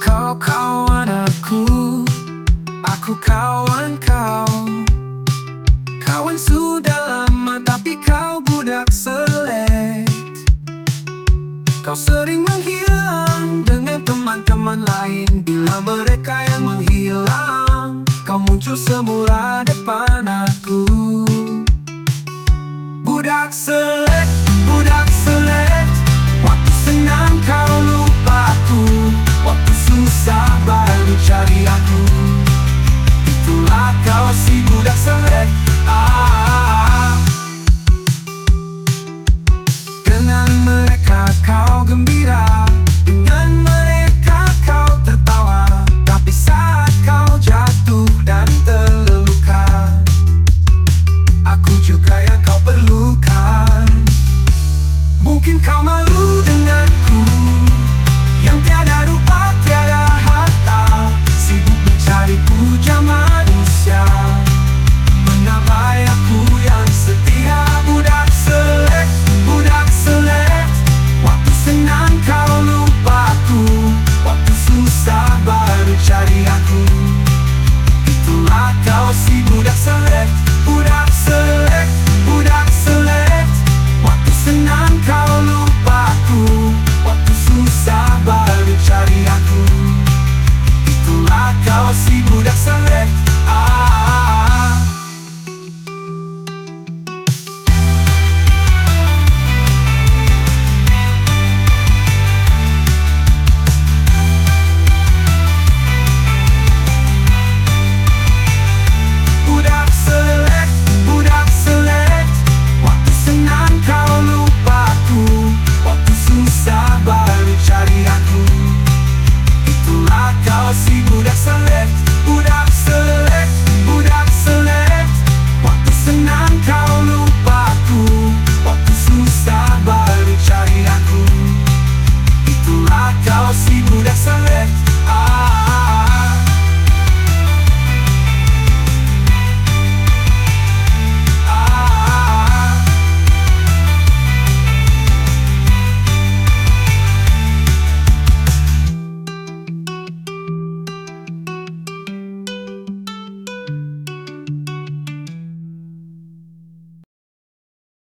Kau kawan aku Aku kawan kau. Kawan sudah lama tapi kau budak selek Kau sering menghilang dengan teman-teman lain. Bila mereka yang menghilang Kau muncul semula depan aku. Budak selek, masih budak selek ah. Dengan mereka kau gembira. Dengan mereka kau tertawa. Tapi saat kau jatuh dan terluka Aku juga yang kau perlukan. Mungkin kau